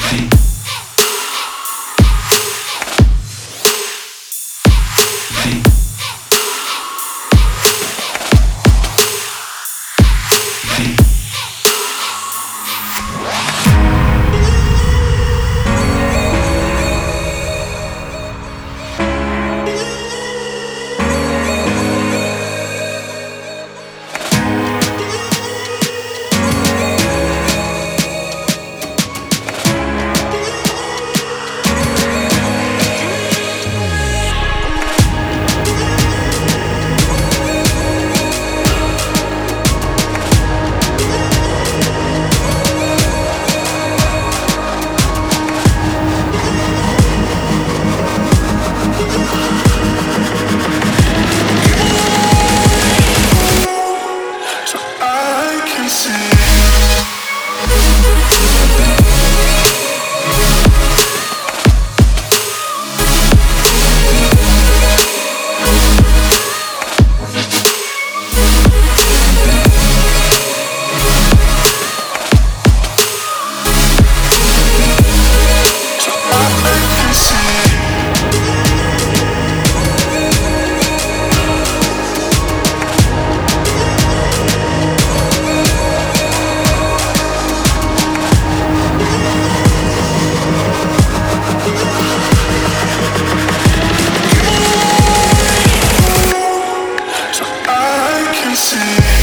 Thanks. Say.